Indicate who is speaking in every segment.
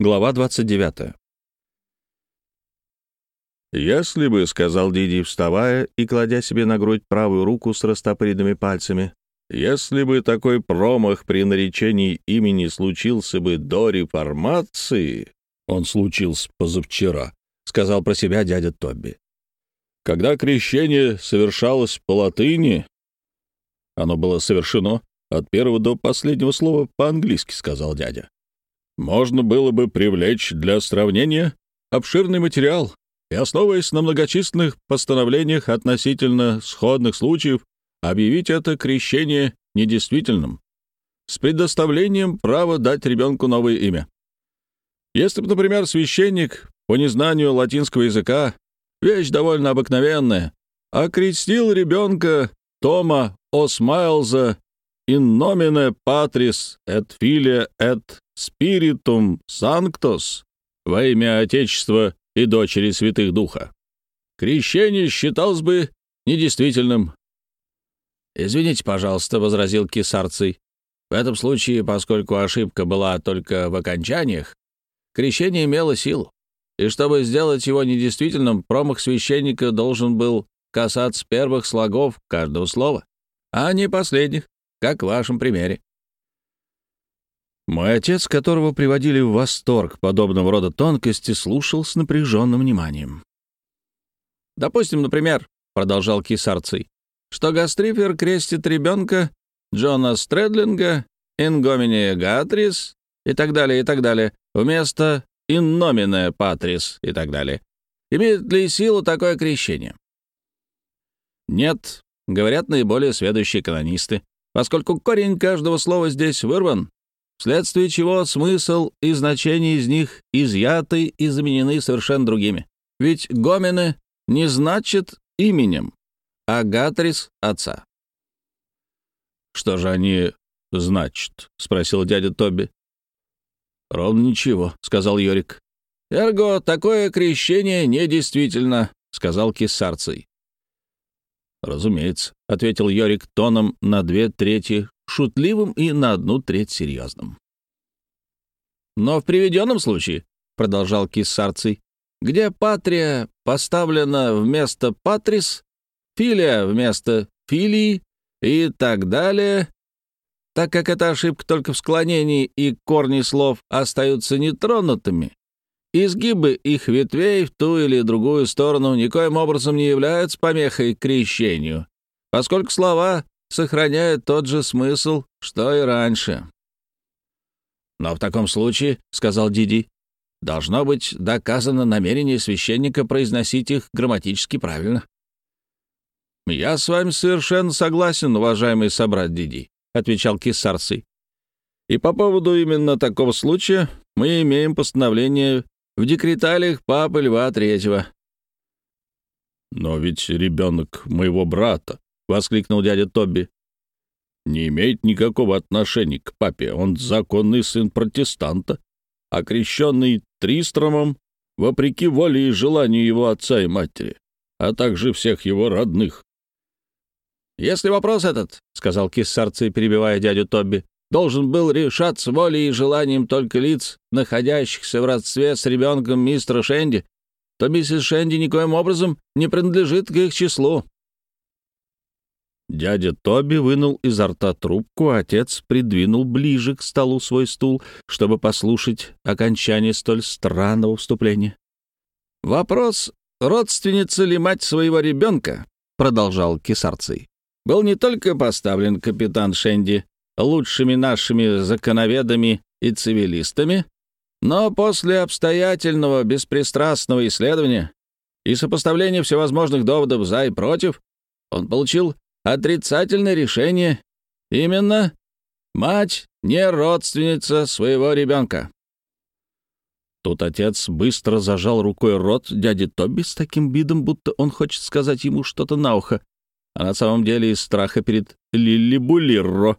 Speaker 1: Глава 29. «Если бы, — сказал Диди, вставая и кладя себе на грудь правую руку с растопыренными пальцами, — если бы такой промах при наречении имени случился бы до реформации, он случился позавчера, — сказал про себя дядя Тобби. Когда крещение совершалось по латыни, оно было совершено от первого до последнего слова по-английски, — сказал дядя. Можно было бы привлечь для сравнения обширный материал и, основываясь на многочисленных постановлениях относительно сходных случаев, объявить это крещение недействительным, с предоставлением права дать ребенку новое имя. Если бы, например, священник по незнанию латинского языка, вещь довольно обыкновенная, окрестил ребенка Тома Осмайлза in nomine patris et filia et spiritum sanctos во имя Отечества и дочери Святых Духа. Крещение считалось бы недействительным. «Извините, пожалуйста», — возразил кисарций. «В этом случае, поскольку ошибка была только в окончаниях, крещение имело силу, и чтобы сделать его недействительным, промах священника должен был касаться первых слогов каждого слова, а не последних как в вашем примере. Мой отец, которого приводили в восторг подобного рода тонкости, слушал с напряженным вниманием. «Допустим, например, — продолжал кисарций, — что Гастрифер крестит ребенка Джона Стрэдлинга, Ингоминия Гатрис и так далее, и так далее, вместо Инномине Патрис и так далее. Имеет ли силу такое крещение? Нет, говорят наиболее сведущие канонисты поскольку корень каждого слова здесь вырван, вследствие чего смысл и значение из них изъяты и заменены совершенно другими. Ведь гомены не значит именем, а гатрис — отца. «Что же они значат?» — спросил дядя Тоби. «Ровно ничего», — сказал Йорик. «Эрго, такое крещение недействительно», — сказал кисарций. «Разумеется», — ответил Йорик тоном на две трети шутливым и на одну треть серьезным. «Но в приведенном случае», — продолжал Киссарций, «где патрия поставлена вместо патрис, филия вместо филии и так далее, так как эта ошибка только в складении и корни слов остаются нетронутыми, Изгибы их ветвей в ту или другую сторону никоим образом не являются помехой крещению, поскольку слова сохраняют тот же смысл, что и раньше. «Но в таком случае, — сказал Диди, — должно быть доказано намерение священника произносить их грамматически правильно». «Я с вами совершенно согласен, уважаемый собрат Диди», — отвечал Кисарций. «И по поводу именно такого случая мы имеем постановление в декреталиях папы Льва Третьего». «Но ведь ребенок моего брата», — воскликнул дядя Тобби, «не имеет никакого отношения к папе. Он законный сын протестанта, окрещенный Тристромом, вопреки воле и желанию его отца и матери, а также всех его родных». «Если вопрос этот, — сказал Киссарций, перебивая дядю Тобби, должен был решаться волей и желанием только лиц, находящихся в родстве с ребенком мистера Шенди, то миссис Шенди никоим образом не принадлежит к их числу. Дядя Тоби вынул изо рта трубку, а отец придвинул ближе к столу свой стул, чтобы послушать окончание столь странного вступления. «Вопрос, родственница ли мать своего ребенка?» — продолжал Кисарций. «Был не только поставлен капитан Шенди, лучшими нашими законоведами и цивилистами, но после обстоятельного беспристрастного исследования и сопоставления всевозможных доводов «за» и «против» он получил отрицательное решение. Именно мать не родственница своего ребенка. Тут отец быстро зажал рукой рот дяди Тоби с таким видом, будто он хочет сказать ему что-то на ухо, а на самом деле из страха перед Лилли Булирро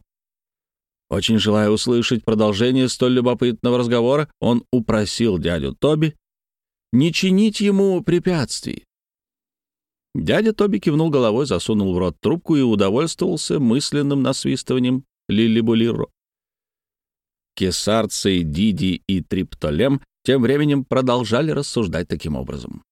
Speaker 1: очень желая услышать продолжение столь любопытного разговора, он упросил дядю Тоби не чинить ему препятствий. Дядя Тоби кивнул головой, засунул в рот трубку и удовольствовался мысленным насвистыванием Лили Булиро. Кесарций, Диди и Триптолем тем временем продолжали рассуждать таким образом.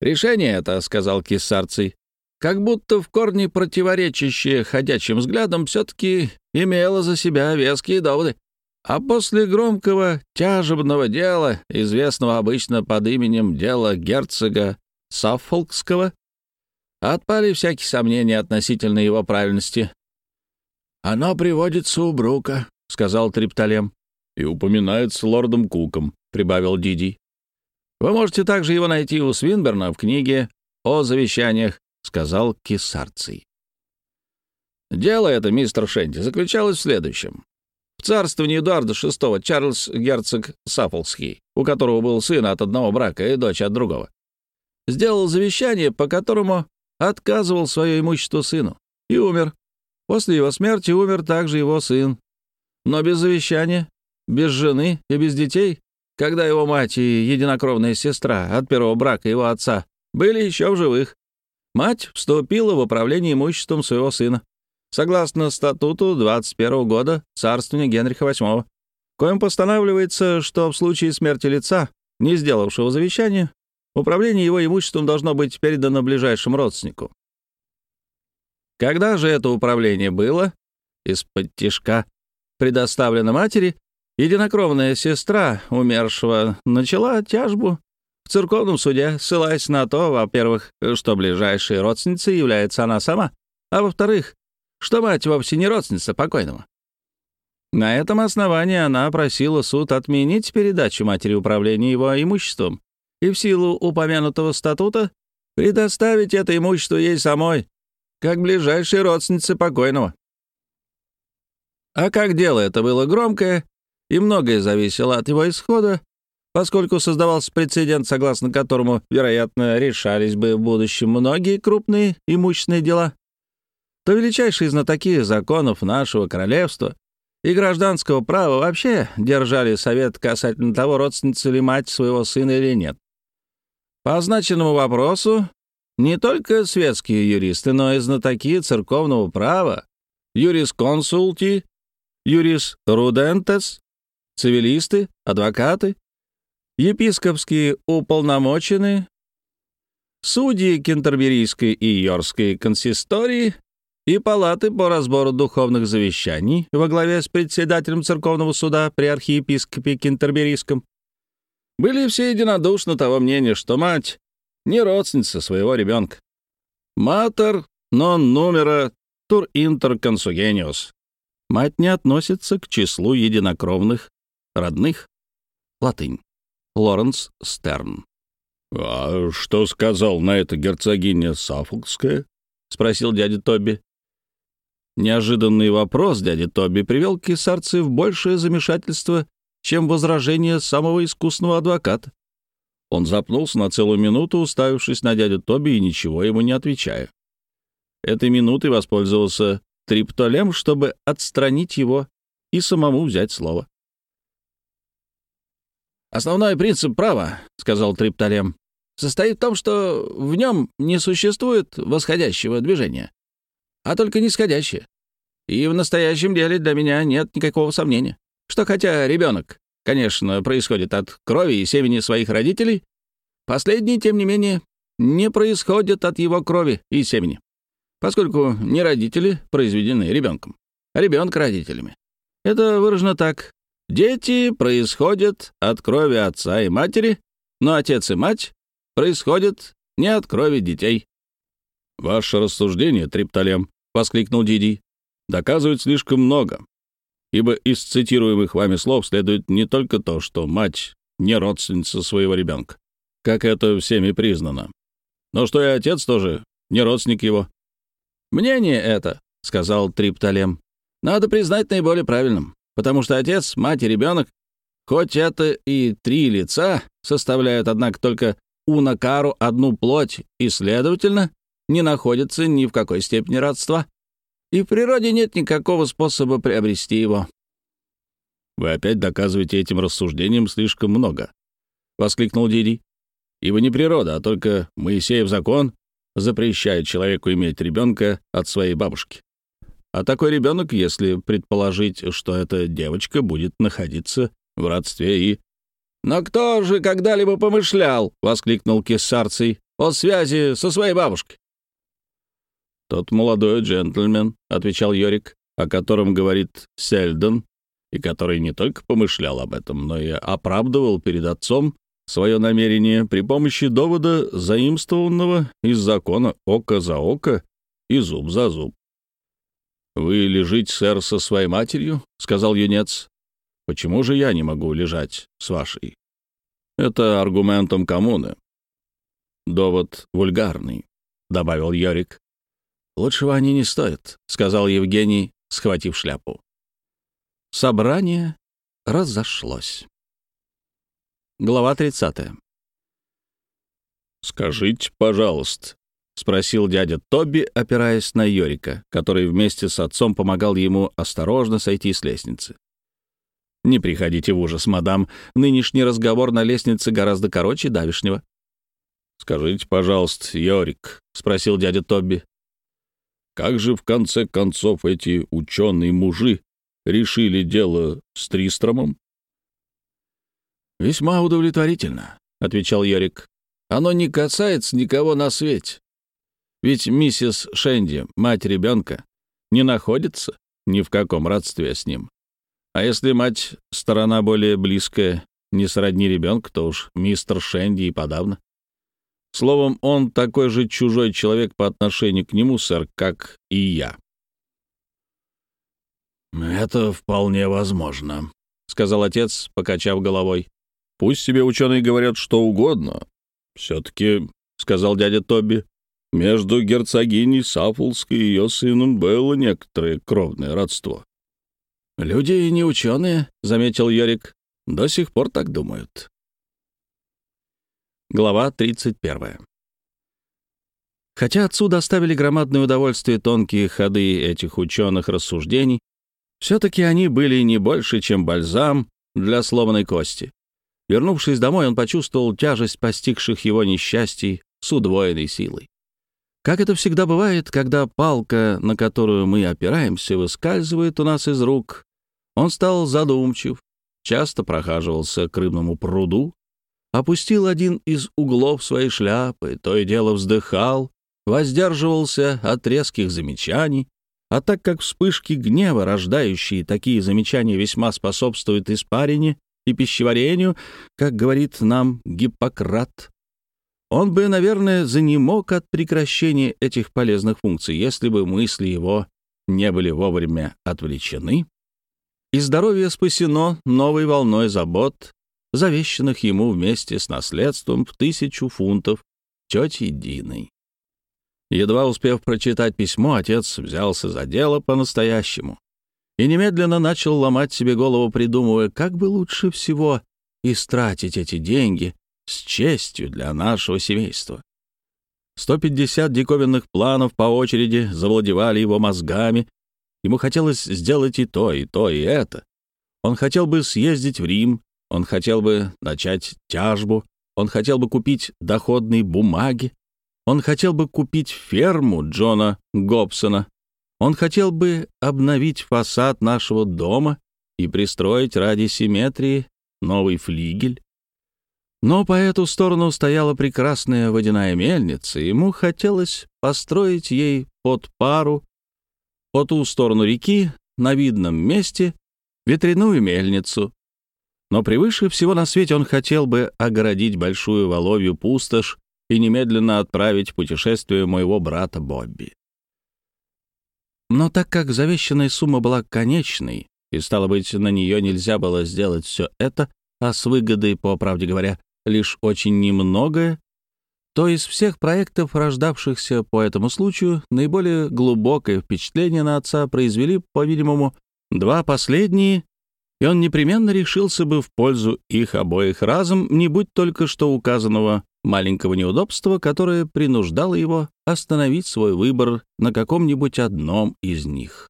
Speaker 1: «Решение это, — сказал Кесарций, — как будто в корне противоречащее ходячим взглядам, все-таки имело за себя веские доводы. А после громкого тяжебного дела, известного обычно под именем дела герцога Саффолкского, отпали всякие сомнения относительно его правильности. «Оно приводится у Брука», — сказал Триптолем. «И упоминается лордом Куком», — прибавил Диди. «Вы можете также его найти у Свинберна в книге о завещаниях», — сказал Кисарций. Дело это, мистер Шенти, заключалось в следующем. В царствовании Эдуарда VI Чарльз герцог Саффолкский, у которого был сын от одного брака и дочь от другого, сделал завещание, по которому отказывал свое имущество сыну, и умер. После его смерти умер также его сын. Но без завещания, без жены и без детей, когда его мать и единокровная сестра от первого брака его отца были еще в живых, мать вступила в управление имуществом своего сына, согласно статуту 21 года царствования Генриха VIII, коим постанавливается, что в случае смерти лица, не сделавшего завещания, управление его имуществом должно быть передано ближайшему родственнику. Когда же это управление было, из-под тишка, предоставлено матери, единокровная сестра умершего начала тяжбу в церковном суде, ссылаясь на то, во-первых, что ближайшей родственницей является она сама, а во-вторых, что мать вовсе не родственница покойного. На этом основании она просила суд отменить передачу матери управления его имуществом и в силу упомянутого статута предоставить это имущество ей самой, как ближайшей родственнице покойного. А как дело это было громкое, и многое зависело от его исхода, поскольку создавался прецедент, согласно которому, вероятно, решались бы в будущем многие крупные имущественные дела, то величайшие знатоки законов нашего королевства и гражданского права вообще держали совет касательно того, родственница ли мать своего сына или нет. По означенному вопросу не только светские юристы, но и знатоки церковного права, юрисконсульти, юрис-рудентес, цивилисты, адвокаты, епископские уполномоченные, судьи Кентерберийской и Йоркской консистории и палаты по разбору духовных завещаний во главе с председателем церковного суда при архиепископе Кентерберийском были все единодушно того мнения, что мать не родственница своего ребенка. Матер нон нумера тур интер консугениус. Мать не относится к числу единокровных родных. Латынь. Лоренс Стерн.
Speaker 2: «А что сказал на это герцогиня Саффолкская?» — спросил дядя Тоби.
Speaker 1: Неожиданный вопрос дяди Тоби привел кесарцы в большее замешательство, чем возражение самого искусного адвоката. Он запнулся на целую минуту, уставившись на дядю Тоби и ничего ему не отвечая. Этой минутой воспользовался Триптолем, чтобы отстранить его и самому взять слово. «Основной принцип права, — сказал Триптолем, — состоит в том, что в нем не существует восходящего движения а только нисходящее. И в настоящем деле для меня нет никакого сомнения, что хотя ребенок, конечно, происходит от крови и семени своих родителей, последний, тем не менее, не происходит от его крови и семени, поскольку не родители произведены ребенком, а ребенок родителями. Это выражено так. Дети происходят от крови отца и матери, но отец и мать происходят не от крови детей.
Speaker 2: Ваше рассуждение, Триптолем, воскликнул Диди, доказывает слишком много. Ибо из цитируемых вами слов следует не только то, что мать не родственница своего ребенка, как это всеми признано, но что и отец тоже не родственник его.
Speaker 1: «Мнение это», — сказал Триптолем, — «надо признать наиболее правильным, потому что отец, мать и ребенок, хоть это и три лица, составляют, однако, только унакару одну плоть, и, следовательно, не находится ни в какой степени родства, и в природе нет никакого способа приобрести его.
Speaker 2: «Вы опять доказываете этим рассуждением слишком много», — воскликнул Диди. «Ибо не природа, а только Моисеев закон запрещает человеку иметь ребенка от своей бабушки.
Speaker 1: а такой ребенок, если предположить, что эта девочка будет находиться в родстве и... «Но кто же когда-либо помышлял?» — воскликнул Кессарций. «О связи со своей бабушкой».
Speaker 2: «Тот молодой джентльмен», — отвечал Йорик, о котором говорит Сельдон, и который не только помышлял об этом, но и оправдывал перед отцом свое намерение при помощи довода, заимствованного из закона око за око и зуб за зуб. «Вы лежите, сэр, со своей матерью?» — сказал юнец. «Почему же я не могу лежать с вашей?» «Это аргументом коммуны». «Довод вульгарный», — добавил Йорик. «Лучшего они не стоят», — сказал Евгений, схватив шляпу. Собрание разошлось. Глава 30. «Скажите, пожалуйста», — спросил дядя Тоби, опираясь на Йорика, который вместе с отцом помогал ему осторожно сойти с лестницы. «Не приходите в ужас, мадам. Нынешний разговор на лестнице гораздо короче давешнего». «Скажите, пожалуйста, Йорик», — спросил дядя Тоби, «как же в конце концов эти ученые-мужи решили дело с Тристромом?» «Весьма удовлетворительно», — отвечал Йорик. «Оно не касается никого на свете. Ведь миссис Шенди, мать ребенка, не находится ни в каком родстве с ним. А если мать — сторона более близкая, не сродни ребенка, то уж мистер Шенди и подавно. Словом, он такой же чужой человек по отношению к нему, сэр, как и я». «Это вполне возможно», — сказал отец, покачав головой. «Пусть себе ученые говорят что угодно. Все-таки, — сказал дядя Тоби, — между герцогиней Саффолской и ее сыном было некоторое кровное родство». «Люди не ученые», — заметил Йорик, — «до сих пор так думают». Глава 31. Хотя отцу доставили громадное удовольствие тонкие ходы этих ученых рассуждений, все-таки они были не больше, чем бальзам для сломанной кости. Вернувшись домой, он почувствовал тяжесть постигших его несчастий с удвоенной силой. Как это всегда бывает, когда палка, на которую мы опираемся, выскальзывает у нас из рук, он стал задумчив, часто прохаживался к рыбному пруду, опустил один из углов своей шляпы, то и дело вздыхал, воздерживался от резких замечаний, а так как вспышки гнева, рождающие такие замечания, весьма способствуют испарине и пищеварению, как говорит нам Гиппократ, он бы, наверное, занемог от прекращения этих полезных функций, если бы мысли его не были вовремя отвлечены, и здоровье спасено новой волной забот, завещанных ему вместе с наследством в тысячу фунтов тети Диной. Едва успев прочитать письмо, отец взялся за дело по-настоящему и немедленно начал ломать себе голову, придумывая, как бы лучше всего истратить эти деньги с честью для нашего семейства. 150 диковинных планов по очереди завладевали его мозгами. Ему хотелось сделать и то, и то, и это. Он хотел бы съездить в Рим, он хотел бы начать тяжбу, он хотел бы купить доходные бумаги, он хотел бы купить ферму Джона Гобсона. Он хотел бы обновить фасад нашего дома и пристроить ради симметрии новый флигель. Но по эту сторону стояла прекрасная водяная мельница, и ему хотелось построить ей под пару по ту сторону реки, на видном месте, ветряную мельницу. Но превыше всего на свете он хотел бы огородить большую воловью пустошь и немедленно отправить путешествие моего брата Бобби. Но так как завещанная сумма была конечной, и, стало быть, на нее нельзя было сделать все это, а с выгодой, по правде говоря, лишь очень немногое, то из всех проектов, рождавшихся по этому случаю, наиболее глубокое впечатление на отца произвели, по-видимому, два последние, и он непременно решился бы в пользу их обоих разом, не будь только что указанного маленького неудобства, которое принуждало его остановить свой выбор на каком-нибудь одном из них.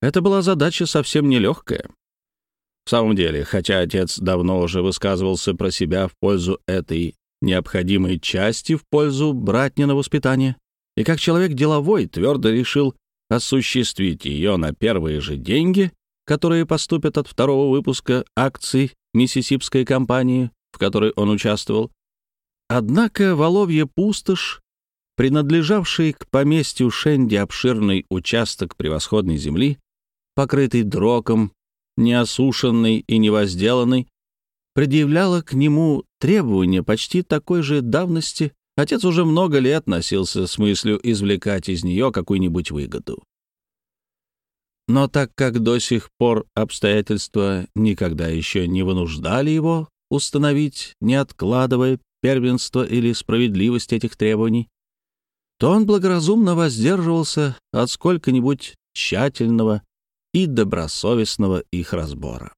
Speaker 2: Это была задача совсем нелегкая. В самом деле, хотя отец давно уже высказывался про себя в пользу этой необходимой части, в пользу братнина воспитания, и как человек деловой твердо решил
Speaker 1: осуществить ее на первые же деньги, которые поступят от второго выпуска акций Миссисипской компании, в которой он участвовал. Однако Воловья пустошь, принадлежавший к поместью Шенди обширный участок превосходной земли, покрытый дроком, неосушенный и невозделанный, предъявляла к нему требования почти такой же давности. Отец уже много лет носился с мыслью извлекать из нее какую-нибудь выгоду. Но так как до сих пор обстоятельства никогда еще не вынуждали его установить, не откладывая первенство или справедливость этих требований, то он благоразумно воздерживался от сколько-нибудь тщательного и добросовестного их разбора.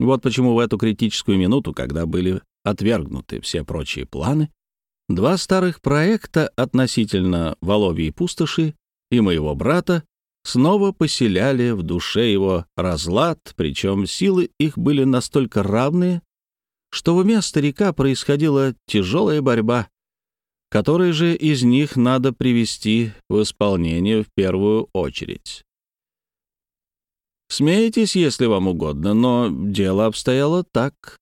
Speaker 1: Вот почему в эту критическую минуту, когда были отвергнуты все прочие планы, два старых проекта относительно Воловьей пустоши и моего брата снова поселяли в душе его разлад, причем силы их были настолько равные, что в уме старика происходила тяжелая борьба, которой же из них надо привести в исполнение в первую очередь. Смейтесь, если вам угодно, но дело обстояло так.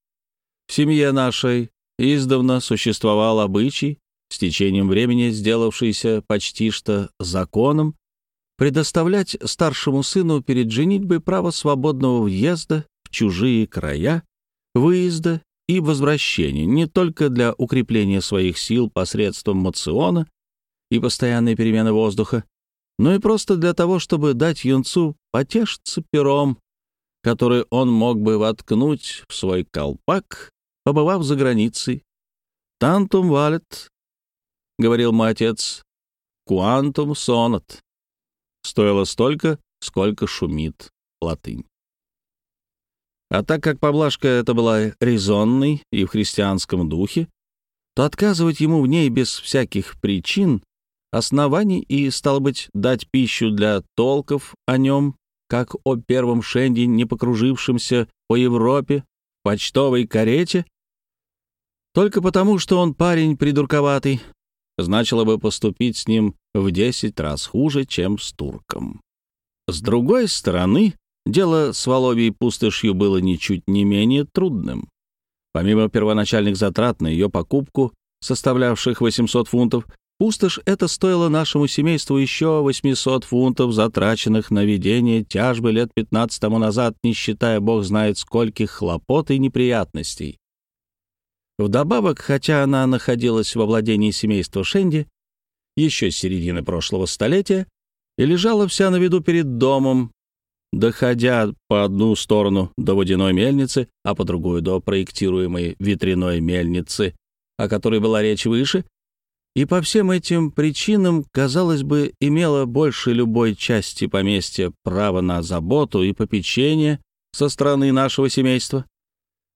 Speaker 1: В семье нашей издавна существовал обычай, с течением времени сделавшийся почти что законом, предоставлять старшему сыну перед женитьбой право свободного въезда в чужие края, выезда и возвращения не только для укрепления своих сил посредством мациона и постоянной перемены воздуха, но и просто для того, чтобы дать юнцу потешиться пером, который он мог бы воткнуть в свой колпак, побывав за границей. «Тантум валет», — говорил мой отец, — «куантум сонат». Стоило столько, сколько шумит латынь. А так как поблажка эта была резонной и в христианском духе, то отказывать ему в ней без всяких причин оснований и, стало быть, дать пищу для толков о нем, как о первом Шенди, не покружившемся по Европе, почтовой карете, только потому, что он парень придурковатый, значило бы поступить с ним в десять раз хуже, чем с турком. С другой стороны, дело с Воловьей пустошью было ничуть не менее трудным. Помимо первоначальных затрат на ее покупку, составлявших 800 фунтов, Пустошь это стоило нашему семейству еще 800 фунтов, затраченных на ведение тяжбы лет 15 тому назад, не считая бог знает скольких хлопот и неприятностей. Вдобавок, хотя она находилась во владении семейства Шенди еще с середины прошлого столетия и лежала вся на виду перед домом, доходя по одну сторону до водяной мельницы, а по другую до проектируемой ветряной мельницы, о которой была речь выше, и по всем этим причинам, казалось бы, имела больше любой части поместья право на заботу и попечение со стороны нашего семейства.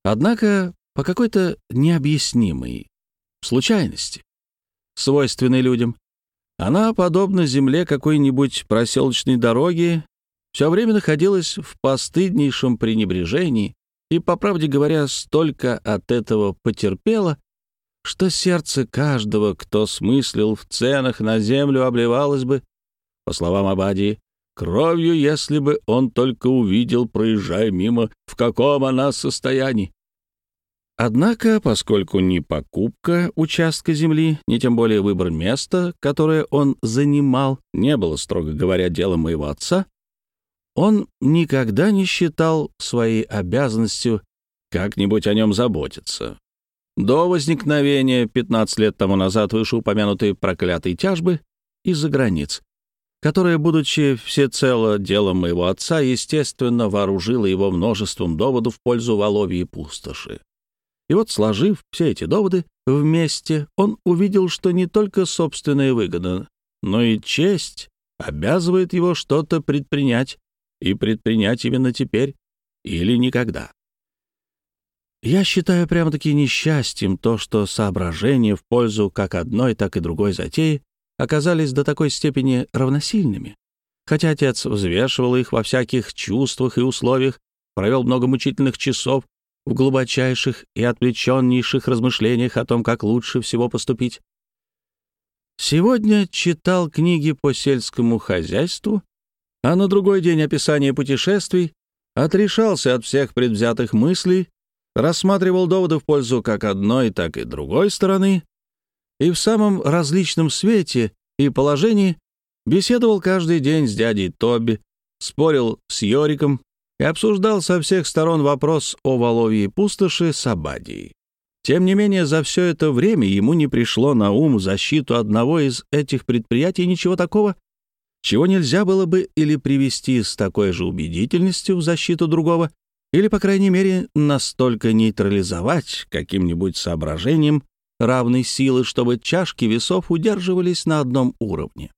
Speaker 1: Однако по какой-то необъяснимой случайности, свойственной людям, она, подобно земле какой-нибудь проселочной дороги, все время находилась в постыднейшем пренебрежении и, по правде говоря, столько от этого потерпела, что сердце каждого, кто смыслил в ценах на землю, обливалось бы, по словам Абадии, кровью, если бы он только увидел, проезжая мимо, в каком она состоянии. Однако, поскольку ни покупка участка земли, ни тем более выбор места, которое он занимал, не было, строго говоря, делом моего отца, он никогда не считал своей обязанностью как-нибудь о нем заботиться, до возникновения 15 лет тому назад вышеупомянутой проклятой тяжбы из-за границ, которая, будучи всецело делом моего отца, естественно, вооружила его множеством доводов в пользу Воловьей пустоши. И вот, сложив все эти доводы вместе, он увидел, что не только собственная выгода, но и честь обязывает его что-то предпринять, и предпринять именно теперь или никогда. Я считаю прямо-таки несчастьем то, что соображения в пользу как одной, так и другой затеи оказались до такой степени равносильными. Хотя отец взвешивал их во всяких чувствах и условиях, провел много мучительных часов в глубочайших и отвлеченнейших размышлениях о том, как лучше всего поступить. Сегодня читал книги по сельскому хозяйству, а на другой день описание путешествий, отрешался от всех предвзятых мыслей, рассматривал доводы в пользу как одной, так и другой стороны, и в самом различном свете и положении беседовал каждый день с дядей Тоби, спорил с Йориком и обсуждал со всех сторон вопрос о Воловьей пустоши с Абадией. Тем не менее, за все это время ему не пришло на ум защиту одного из этих предприятий ничего такого, чего нельзя было бы или привести с такой же убедительностью в защиту другого, или, по крайней мере, настолько нейтрализовать каким-нибудь соображением равной силы, чтобы чашки весов удерживались на одном уровне.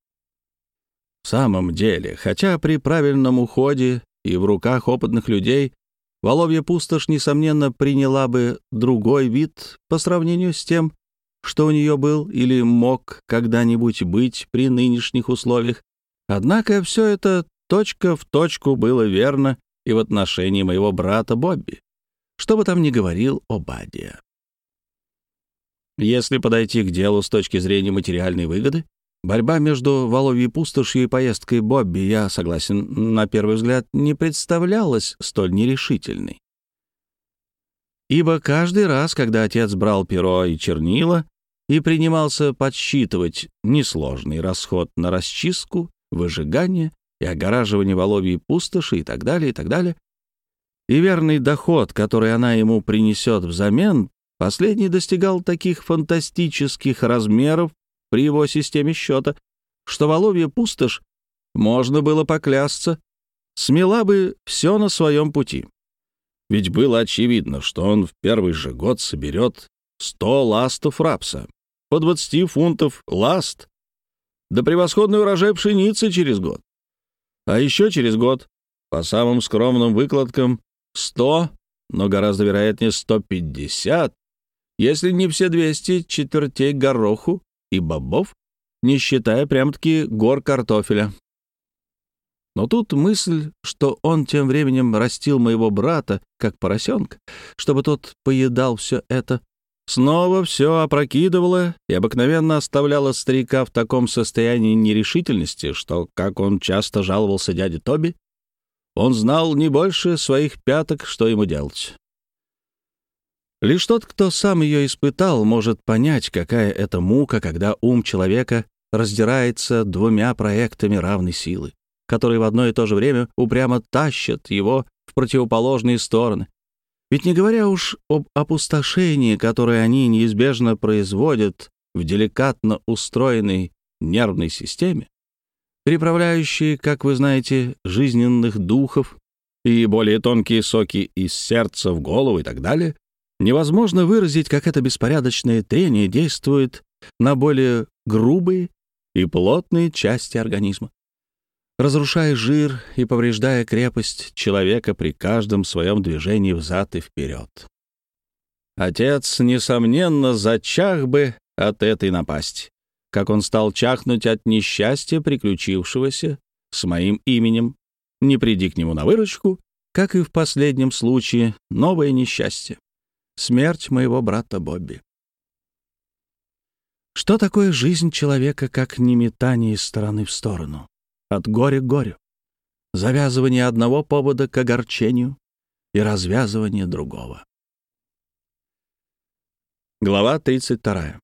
Speaker 1: В самом деле, хотя при правильном уходе и в руках опытных людей Воловья пустошь, несомненно, приняла бы другой вид по сравнению с тем, что у нее был или мог когда-нибудь быть при нынешних условиях. Однако все это точка в точку было верно и в отношении моего брата Бобби, что бы там ни говорил Обадия. Если подойти к делу с точки зрения материальной выгоды, борьба между Воловьей пустошью и поездкой Бобби, я согласен, на первый взгляд, не представлялась столь нерешительной. Ибо каждый раз, когда отец брал перо и чернила и принимался подсчитывать несложный расход на расчистку, выжигание и огораживание Воловьей пустоши и так далее, и так далее, и верный доход, который она ему принесет взамен, последний достигал таких фантастических размеров при его системе счета, что Воловья пустошь, можно было поклясться, смела бы все на своем пути. Ведь было очевидно, что он в первый же год соберет 100 ластов рапса, по 20 фунтов ласт, да превосходный урожай пшеницы через год. А еще через год, по самым скромным выкладкам, 100, но гораздо вероятнее 150, если не все 200 четвертей гороху и бобов, не считая прям-таки гор картофеля. Но тут мысль, что он тем временем растил моего брата, как поросенка, чтобы тот поедал все это, снова все опрокидывала и обыкновенно оставляла старика в таком состоянии нерешительности, что, как он часто жаловался дяде Тоби, он знал не больше своих пяток, что ему делать. Лишь тот, кто сам ее испытал, может понять, какая это мука, когда ум человека раздирается двумя проектами равной силы, которые в одно и то же время упрямо тащат его в противоположные стороны, ведь не говоря уж об опустошении, которое они неизбежно производят в деликатно устроенной нервной системе, переправляющей, как вы знаете, жизненных духов и более тонкие соки из сердца в голову и так далее, невозможно выразить, как это беспорядочное трение действует на более грубые и плотные части организма разрушая жир и повреждая крепость человека при каждом своем движении взад и вперед. Отец, несомненно, зачах бы от этой напасти, как он стал чахнуть от несчастья, приключившегося с моим именем. Не приди к нему на выручку, как и в последнем случае, новое несчастье — смерть моего брата Бобби. Что такое жизнь человека, как не метание из стороны в сторону? от горя к горю, завязывание одного повода к огорчению и развязывание другого. Глава 32.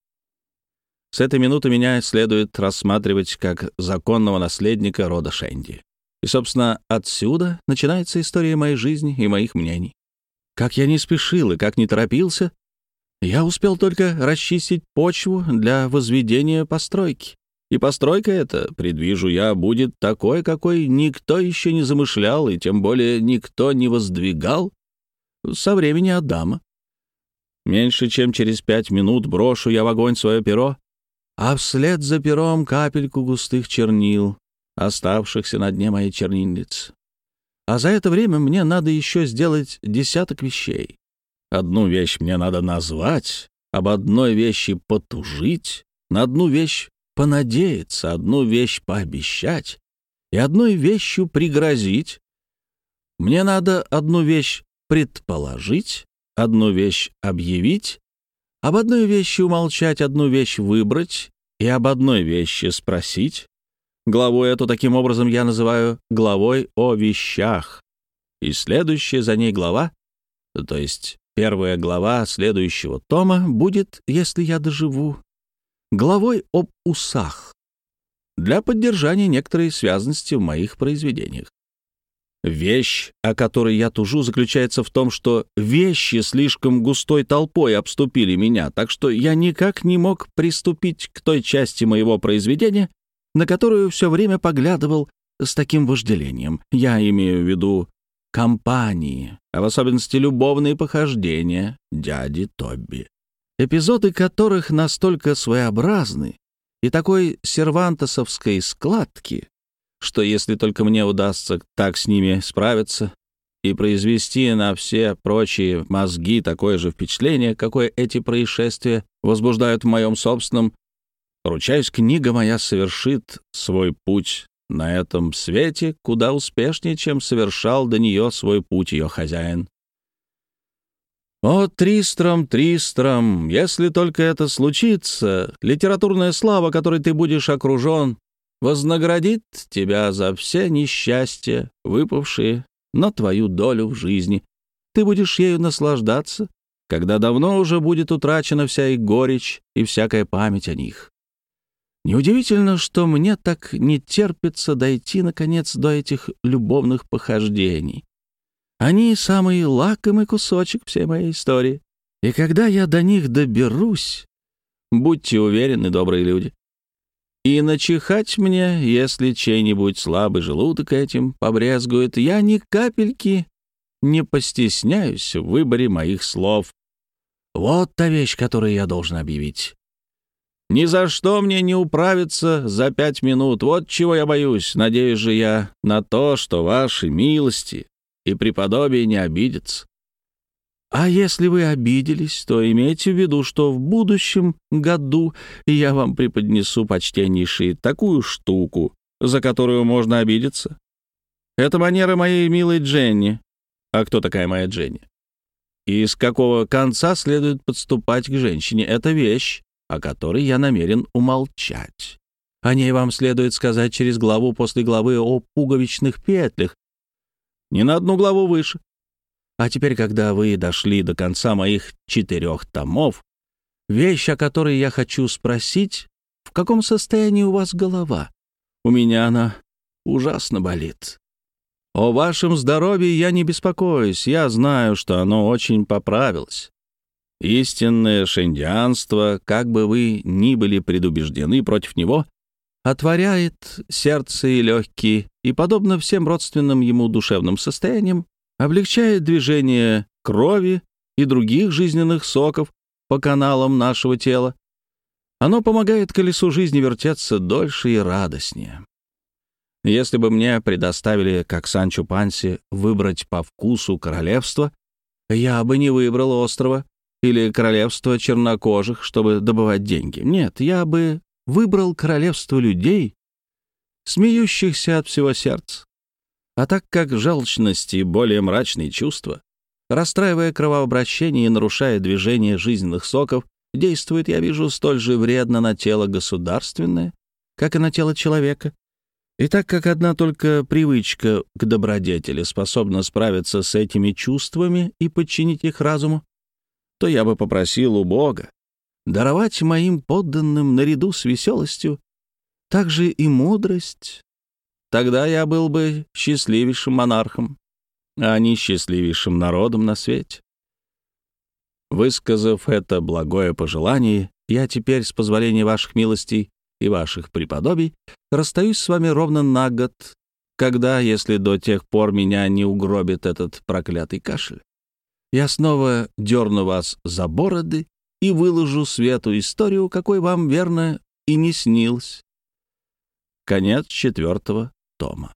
Speaker 1: С этой минуты меня следует рассматривать как законного наследника рода Шенди. И, собственно, отсюда начинается история моей жизни и моих мнений. Как я не спешил и как не торопился, я успел только расчистить почву для возведения постройки. И постройка эта, предвижу я, будет такой, какой никто еще не замышлял, и тем более никто не воздвигал со времени Адама. Меньше чем через пять минут брошу я в огонь свое перо, а вслед за пером капельку густых чернил, оставшихся на дне моей чернильницы. А за это время мне надо еще сделать десяток вещей. Одну вещь мне надо назвать, об одной вещи потужить, на одну вещь понадеяться, одну вещь пообещать и одной вещью пригрозить. Мне надо одну вещь предположить, одну вещь объявить, об одной вещи умолчать, одну вещь выбрать и об одной вещи спросить. Главу эту таким образом я называю главой о вещах. И следующая за ней глава, то есть первая глава следующего тома, будет, если я доживу, главой об усах для поддержания некоторой связности в моих произведениях. Вещь, о которой я тужу, заключается в том, что вещи слишком густой толпой обступили меня, так что я никак не мог приступить к той части моего произведения, на которую все время поглядывал с таким вожделением. Я имею в виду компании, а в особенности любовные похождения дяди Тобби, эпизоды которых настолько своеобразны и такой сервантосовской складки, что если только мне удастся так с ними справиться и произвести на все прочие мозги такое же впечатление, какое эти происшествия возбуждают в моем собственном, ручаюсь, книга моя совершит свой путь на этом свете куда успешнее, чем совершал до нее свой путь ее хозяин. О, Тристром, Тристром, если только это случится, литературная слава, которой ты будешь окружен, вознаградит тебя за все несчастья, выпавшие на твою долю в жизни. Ты будешь ею наслаждаться, когда давно уже будет утрачена вся их горечь и всякая память о них. Неудивительно, что мне так не терпится дойти, наконец, до этих любовных похождений. Они — самый лакомый кусочек всей моей истории. И когда я до них доберусь, будьте уверены, добрые люди, и начихать мне, если чей-нибудь слабый желудок этим побрезгует, я ни капельки не постесняюсь в выборе моих слов. Вот та вещь, которую я должен объявить. Ни за что мне не управиться за пять минут. Вот чего я боюсь. Надеюсь же я на то, что ваши милости и преподобие не обидятся. А если вы обиделись, то имейте в виду, что в будущем году я вам преподнесу, почтеннейшие, такую штуку, за которую можно обидеться. Это манера моей милой Дженни. А кто такая моя Дженни? И с какого конца следует подступать к женщине? Это вещь, о которой я намерен умолчать. О ней вам следует сказать через главу после главы о пуговичных петлях. Не на одну главу выше. А теперь, когда вы дошли до конца моих четырех томов, вещь, о которой я хочу спросить, в каком состоянии у вас голова? У меня она ужасно болит. О вашем здоровье я не беспокоюсь, я знаю, что оно очень поправилось. Истинное шендианство, как бы вы ни были предубеждены против него, отворяет сердце и легкие, и, подобно всем родственным ему душевным состояниям, облегчает движение крови и других жизненных соков по каналам нашего тела. Оно помогает колесу жизни вертеться дольше и радостнее. Если бы мне предоставили, как Санчо Панси, выбрать по вкусу королевство, я бы не выбрал острова или королевство чернокожих, чтобы добывать деньги. Нет, я бы выбрал королевство людей, смеющихся от всего сердца. А так как жалчность и более мрачные чувства, расстраивая кровообращение и нарушая движение жизненных соков, действует, я вижу, столь же вредно на тело государственное, как и на тело человека. И так как одна только привычка к добродетели способна справиться с этими чувствами и подчинить их разуму, то я бы попросил у Бога даровать моим подданным наряду с веселостью также и мудрость, Тогда я был бы счастливейшим монархом, а не счастливейшим народом на свете. Высказав это благое пожелание, я теперь, с позволения ваших милостей и ваших преподобий, расстаюсь с вами ровно на год, когда, если до тех пор меня не угробит этот проклятый кашель, я снова дерну вас за бороды и выложу свету историю, какой вам, верно, и не снилось. Конец четвертого тома.